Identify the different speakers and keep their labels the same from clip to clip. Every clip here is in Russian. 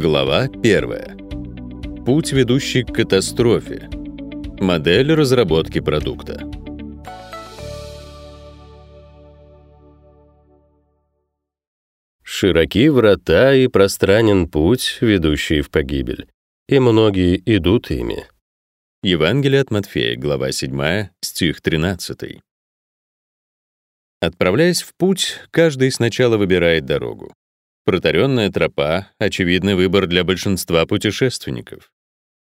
Speaker 1: Глава 1. Путь, ведущий к катастрофе. Модель разработки продукта. Широки врата и пространен путь, ведущий в погибель, и многие идут ими. Евангелие от Матфея, глава 7, стих 13. Отправляясь в путь, каждый сначала выбирает дорогу. Протаренная тропа — очевидный выбор для большинства путешественников.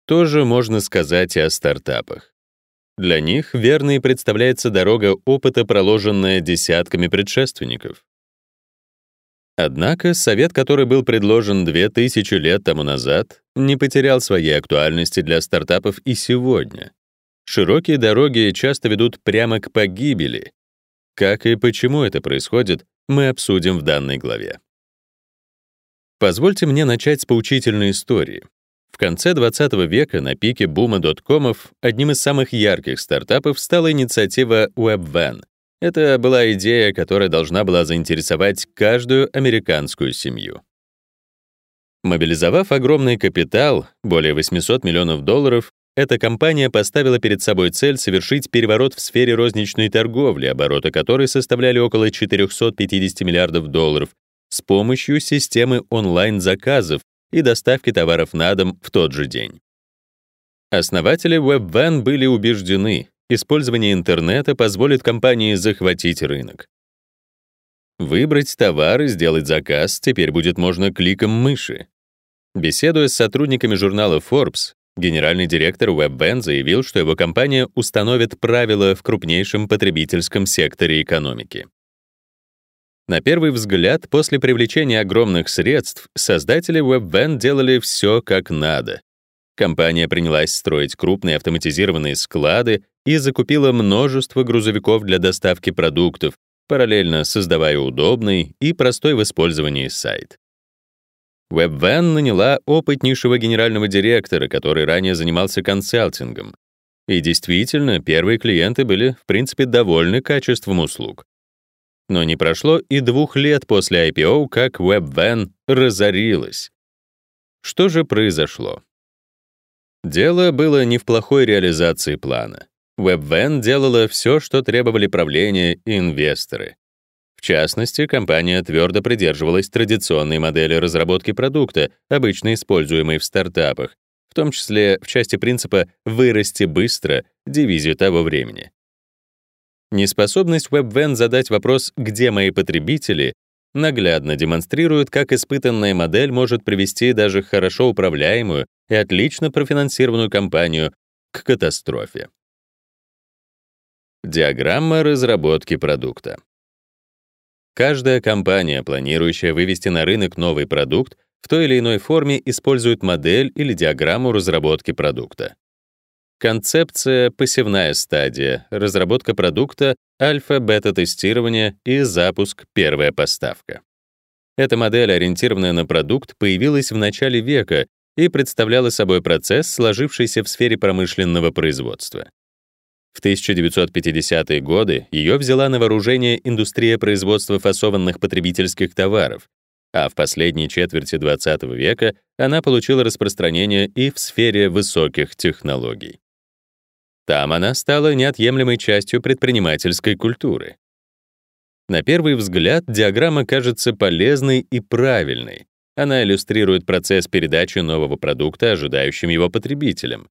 Speaker 1: Тоже можно сказать и о стартапах. Для них верной представляется дорога опыта, проложенная десятками предшественников. Однако совет, который был предложен 2000 лет тому назад, не потерял своей актуальности для стартапов и сегодня. Широкие дороги часто ведут прямо к погибели. Как и почему это происходит, мы обсудим в данной главе. Позвольте мне начать с поучительной истории. В конце 20 века на пике бума доткомов одним из самых ярких стартапов стала инициатива WebVan. Это была идея, которая должна была заинтересовать каждую американскую семью. Мобилизовав огромный капитал, более 800 миллионов долларов, эта компания поставила перед собой цель совершить переворот в сфере розничной торговли, обороты которой составляли около 450 миллиардов долларов, с помощью системы онлайн-заказов и доставки товаров на дом в тот же день. Основатели WebVan были убеждены, использование интернета позволит компании захватить рынок. Выбрать товар и сделать заказ теперь будет можно кликом мыши. Беседуя с сотрудниками журнала Forbes, генеральный директор WebVan заявил, что его компания установит правила в крупнейшем потребительском секторе экономики. На первый взгляд, после привлечения огромных средств, создатели WebVan делали все как надо. Компания принялась строить крупные автоматизированные склады и закупила множество грузовиков для доставки продуктов, параллельно создавая удобный и простой в использовании сайт. WebVan наняла опытнейшего генерального директора, который ранее занимался консалтингом. И действительно, первые клиенты были, в принципе, довольны качеством услуг. Но не прошло и двух лет после IPO, как WebVan разорилась. Что же произошло? Дело было не в плохой реализации плана. WebVan делала все, что требовали правление и инвесторы. В частности, компания твердо придерживалась традиционной модели разработки продукта, обычно используемой в стартапах, в том числе в части принципа «вырасти быстро» дивизию того времени. Неспособность WebVan задать вопрос «Где мои потребители?» наглядно демонстрирует, как испытанная модель может привести даже хорошо управляемую и отлично профинансированную компанию к катастрофе. Диаграмма разработки продукта. Каждая компания, планирующая вывести на рынок новый продукт, в той или иной форме использует модель или диаграмму разработки продукта. Концепция — посевная стадия, разработка продукта, альфа-бета-тестирование и запуск — первая поставка. Эта модель, ориентированная на продукт, появилась в начале века и представляла собой процесс, сложившийся в сфере промышленного производства. В 1950-е годы ее взяла на вооружение индустрия производства фасованных потребительских товаров, а в последней четверти XX века она получила распространение и в сфере высоких технологий. Там она стала неотъемлемой частью предпринимательской культуры. На первый взгляд диаграмма кажется полезной и правильной. Она иллюстрирует процесс передачи нового продукта ожидающим его потребителям.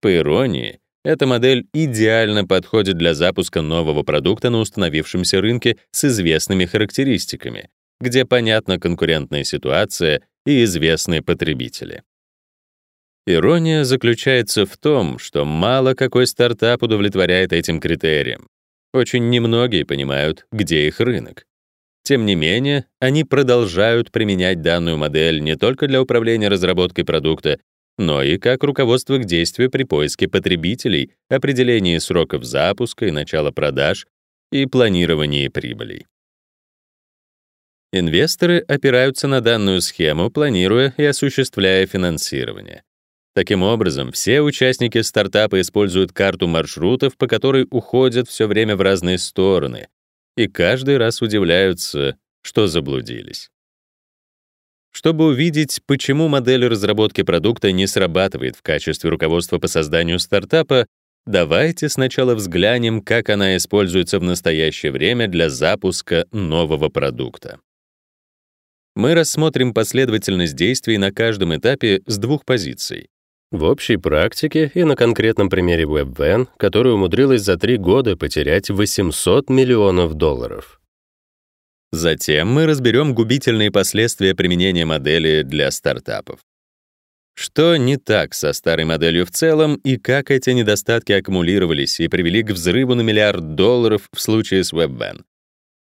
Speaker 1: По иронии, эта модель идеально подходит для запуска нового продукта на установившемся рынке с известными характеристиками, где понятна конкурентная ситуация и известные потребители. Ирония заключается в том, что мало какой стартап удовлетворяет этим критериям. Очень немногие понимают, где их рынок. Тем не менее, они продолжают применять данную модель не только для управления разработкой продукта, но и как руководство к действию при поиске потребителей, определении сроков запуска и начала продаж и планировании прибылей. Инвесторы опираются на данную схему, планируя и осуществляя финансирование. Таким образом, все участники стартапа используют карту маршрутов, по которой уходят все время в разные стороны, и каждый раз удивляются, что заблудились. Чтобы увидеть, почему модель разработки продукта не срабатывает в качестве руководства по созданию стартапа, давайте сначала взглянем, как она используется в настоящее время для запуска нового продукта. Мы рассмотрим последовательность действий на каждом этапе с двух позиций. В общей практике и на конкретном примере WebVan, которая умудрилась за три года потерять 800 миллионов долларов. Затем мы разберем губительные последствия применения модели для стартапов. Что не так со старой моделью в целом и как эти недостатки аккумулировались и привели к взрыву на миллиард долларов в случае с WebVan?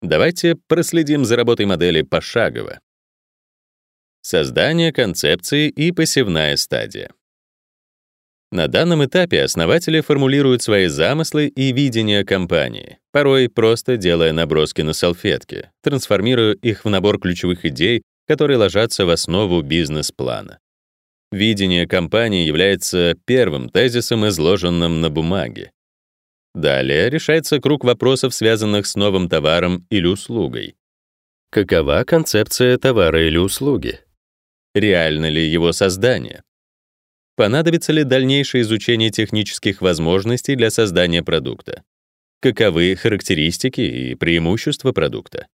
Speaker 1: Давайте проследим за работой модели пошагово. Создание концепции и посевная стадия. На данном этапе основатели формулируют свои замыслы и видение компании, порой просто делая наброски на салфетке, трансформируя их в набор ключевых идей, которые ложатся в основу бизнес-плана. Видение компании является первым тезисом, изложенным на бумаге. Далее решается круг вопросов, связанных с новым товаром или услугой. Какова концепция товара или услуги? Реально ли его создание? Понадобится ли дальнейшее изучение технических возможностей для создания продукта? Каковы характеристики и преимущества продукта?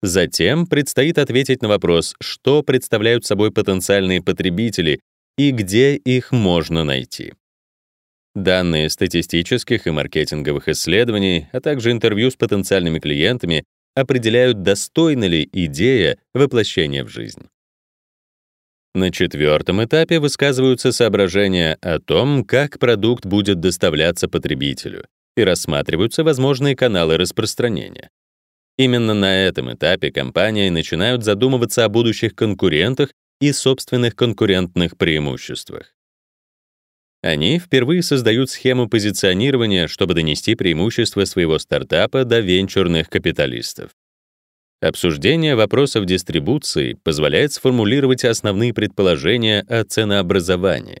Speaker 1: Затем предстоит ответить на вопрос, что представляют собой потенциальные потребители и где их можно найти. Данные статистических и маркетинговых исследований, а также интервью с потенциальными клиентами определяют, достойна ли идея воплощения в жизнь. На четвертом этапе высказываются соображения о том, как продукт будет доставляться потребителю, и рассматриваются возможные каналы распространения. Именно на этом этапе компании начинают задумываться о будущих конкурентах и собственных конкурентных преимуществах. Они впервые создают схему позиционирования, чтобы донести преимущества своего стартапа до венчурных капиталистов. Обсуждение вопросов дистрибуции позволяет сформулировать основные предположения о ценообразовании.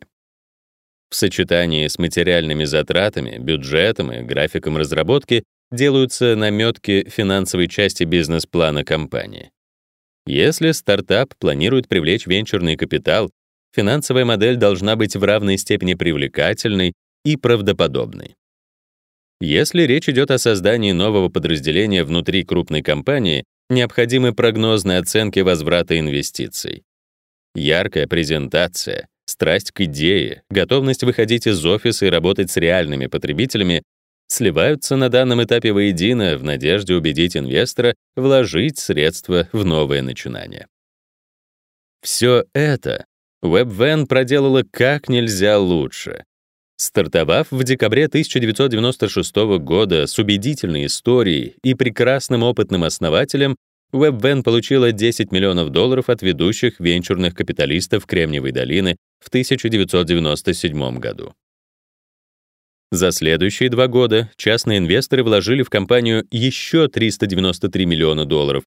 Speaker 1: В сочетании с материальными затратами, бюджетом и графиком разработки делаются наметки финансовой части бизнес-плана компании. Если стартап планирует привлечь венчурный капитал, финансовая модель должна быть в равной степени привлекательной и правдоподобной. Если речь идет о создании нового подразделения внутри крупной компании, необходимы прогнозные оценки возврата инвестиций. Яркая презентация, страсть к идее, готовность выходить из офиса и работать с реальными потребителями сливаются на данном этапе воедино в надежде убедить инвестора вложить средства в новое начинание. Все это WebVan проделала как нельзя лучше. Стартовав в декабре 1996 года с убедительной историей и прекрасным опытным основателем, WebVan получила 10 миллионов долларов от ведущих венчурных капиталистов Кремниевой долины в 1997 году. За следующие два года частные инвесторы вложили в компанию еще 393 миллиона долларов,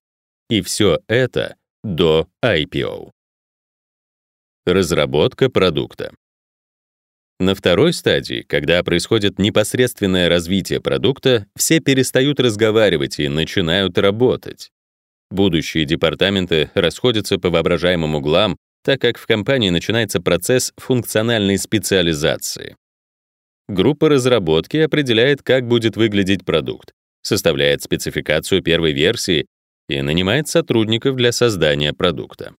Speaker 1: и все это до IPO. Разработка продукта. На второй стадии, когда происходит непосредственное развитие продукта, все перестают разговаривать и начинают работать. Будущие департаменты расходятся по воображаемым углам, так как в компании начинается процесс функциональной специализации. Группа разработки определяет, как будет выглядеть продукт, составляет спецификацию первой версии и нанимает сотрудников для создания продукта.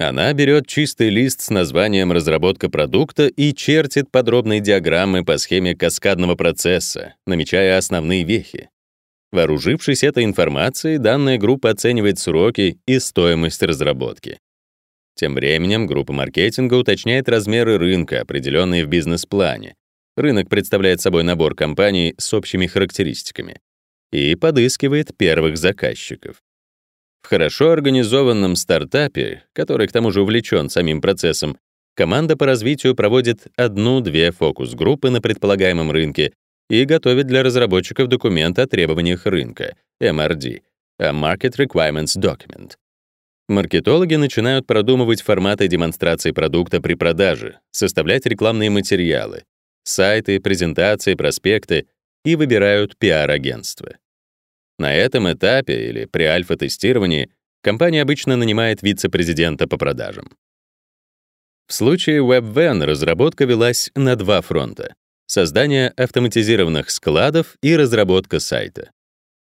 Speaker 1: Она берет чистый лист с названием «Разработка продукта» и чертит подробные диаграммы по схеме каскадного процесса, намечая основные вехи. Вооружившись этой информацией, данная группа оценивает сроки и стоимость разработки. Тем временем группа маркетинга уточняет размеры рынка, определенные в бизнес-плане. Рынок представляет собой набор компаний с общими характеристиками и подыскивает первых заказчиков. В хорошо организованном стартапе, который к тому же увлечен самим процессом, команда по развитию проводит одну-две фокус-группы на предполагаемом рынке и готовит для разработчиков документ о требованиях рынка, MRD, a Market Requirements Document. Маркетологи начинают продумывать форматы демонстрации продукта при продаже, составлять рекламные материалы, сайты, презентации, проспекты и выбирают пиар-агентство. На этом этапе или при альфа-тестировании компания обычно нанимает вице-президента по продажам. В случае WebVan разработка велась на два фронта — создание автоматизированных складов и разработка сайта.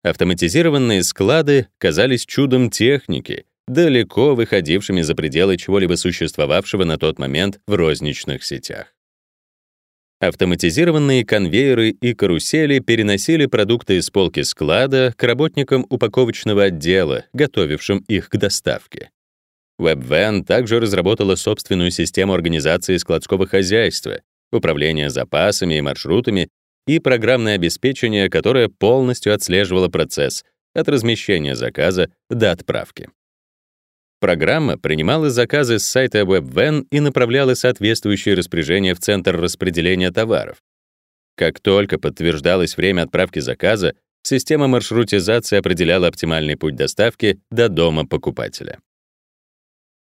Speaker 1: Автоматизированные склады казались чудом техники, далеко выходившими за пределы чего-либо существовавшего на тот момент в розничных сетях. Автоматизированные конвейеры и карусели переносили продукты из полки склада к работникам упаковочного отдела, готовившим их к доставке. WebVan также разработала собственную систему организации складского хозяйства, управления запасами и маршрутами и программное обеспечение, которое полностью отслеживало процесс от размещения заказа до отправки. Программа принимала заказы с сайта WebVan и направляла соответствующие распоряжения в центр распределения товаров. Как только подтверждалось время отправки заказа, система маршрутизации определяла оптимальный путь доставки до дома покупателя.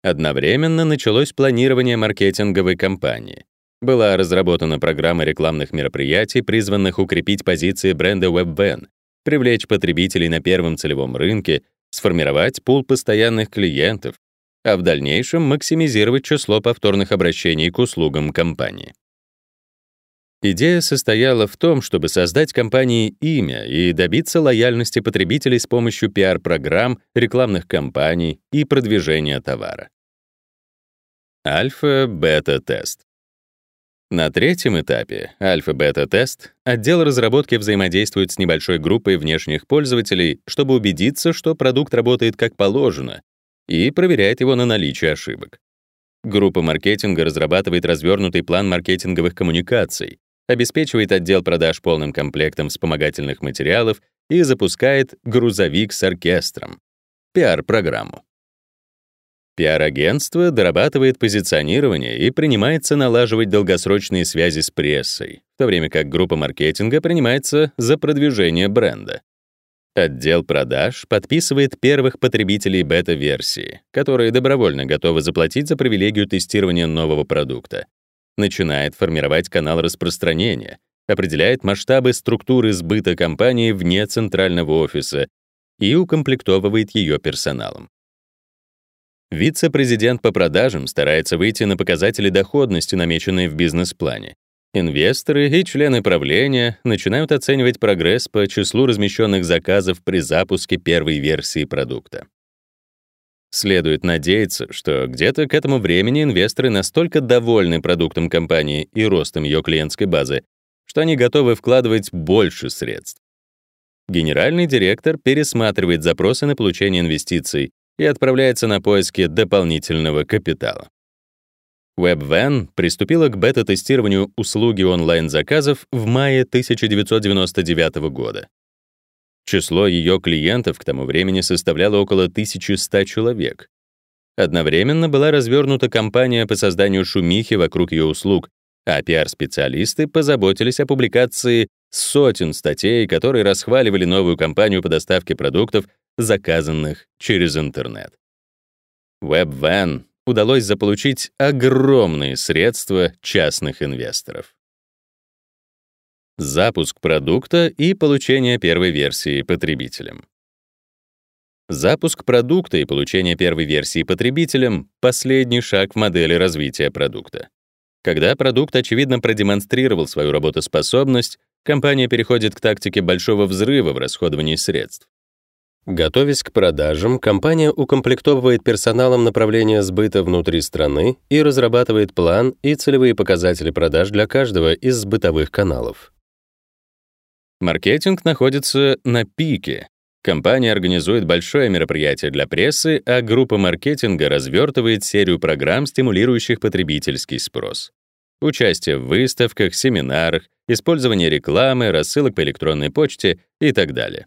Speaker 1: Одновременно началось планирование маркетинговой кампании. Была разработана программа рекламных мероприятий, призванных укрепить позиции бренда WebVan, привлечь потребителей на первом целевом рынке сформировать пул постоянных клиентов, а в дальнейшем максимизировать число повторных обращений к услугам компании. Идея состояла в том, чтобы создать компании имя и добиться лояльности потребителей с помощью пиар-программ, рекламных кампаний и продвижения товара. Альфа-бета-тест. На третьем этапе, альфа-бета-тест, отдел разработки взаимодействует с небольшой группой внешних пользователей, чтобы убедиться, что продукт работает как положено, и проверяет его на наличие ошибок. Группа маркетинга разрабатывает развернутый план маркетинговых коммуникаций, обеспечивает отдел продаж полным комплектом вспомогательных материалов и запускает грузовик с оркестром, пиар-программу. Пиар-агентство дорабатывает позиционирование и принимается налаживать долгосрочные связи с прессой, в то время как группа маркетинга принимается за продвижение бренда. Отдел продаж подписывает первых потребителей бета-версии, которые добровольно готовы заплатить за привилегию тестирования нового продукта. Начинает формировать канал распространения, определяет масштабы структуры сбыта компании вне центрального офиса и укомплектовывает ее персоналом. Вице-президент по продажам старается выйти на показатели доходности, намеченные в бизнес-плане. Инвесторы и члены правления начинают оценивать прогресс по числу размещенных заказов при запуске первой версии продукта. Следует надеяться, что где-то к этому времени инвесторы настолько довольны продуктом компании и ростом ее клиентской базы, что они готовы вкладывать больше средств. Генеральный директор пересматривает запросы на получение инвестиций и отправляется на поиски дополнительного капитала. WebVan приступила к бета-тестированию услуги онлайн-заказов в мае 1999 года. Число ее клиентов к тому времени составляло около 1100 человек. Одновременно была развернута кампания по созданию шумихи вокруг ее услуг, а пиар-специалисты позаботились о публикации сотен статей, которые расхваливали новую кампанию по доставке продуктов заказанных через интернет. WebVan удалось заполучить огромные средства частных инвесторов. Запуск продукта и получение первой версии потребителям. Запуск продукта и получение первой версии потребителям — последний шаг в модели развития продукта. Когда продукт, очевидно, продемонстрировал свою работоспособность, компания переходит к тактике большого взрыва в расходовании средств. Готовясь к продажам, компания укомплектовывает персоналом направления сбыта внутри страны и разрабатывает план и целевые показатели продаж для каждого из сбытовых каналов. Маркетинг находится на пике. Компания организует большое мероприятие для прессы, а группа маркетинга развертывает серию программ, стимулирующих потребительский спрос. Участие в выставках, семинарах, использование рекламы, рассылок по электронной почте и так далее.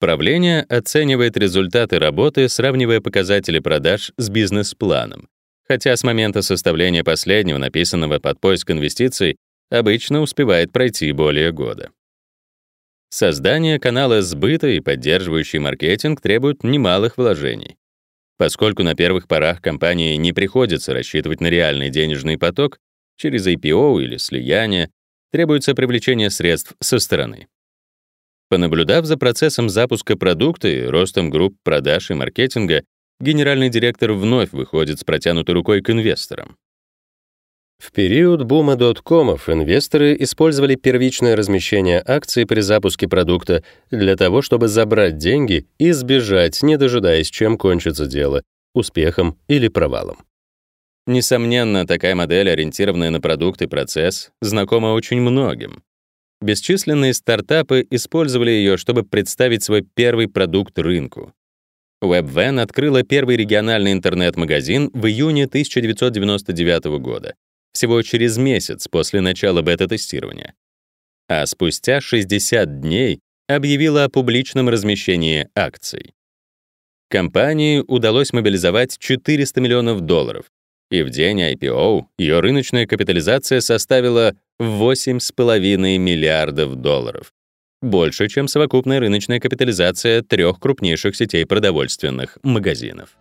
Speaker 1: Правление оценивает результаты работы, сравнивая показатели продаж с бизнес-планом. Хотя с момента составления последнего, написанного под поиск инвестиций, обычно успевает пройти более года. Создание канала сбыта и поддерживающий маркетинг требуют немалых вложений. Поскольку на первых порах компании не приходится рассчитывать на реальный денежный поток, через IPO или слияние требуется привлечение средств со стороны. Понаблюдав за процессом запуска продукта и ростом групп продаж и маркетинга, генеральный директор вновь выходит с протянутой рукой к инвесторам. В период бума доткомов инвесторы использовали первичное размещение акций при запуске продукта для того, чтобы забрать деньги и сбежать, не дожидаясь, чем кончится дело — успехом или провалом. Несомненно, такая модель, ориентированная на продукт и процесс, знакома очень многим. Бесчисленные стартапы использовали ее, чтобы представить свой первый продукт рынку. WebVan открыла первый региональный интернет-магазин в июне 1999 года, всего через месяц после начала бета-тестирования. А спустя 60 дней объявила о публичном размещении акций. Компании удалось мобилизовать 400 миллионов долларов, и в день IPO ее рыночная капитализация составила 8,5 миллиардов долларов, больше, чем совокупная рыночная капитализация трех крупнейших сетей продовольственных магазинов.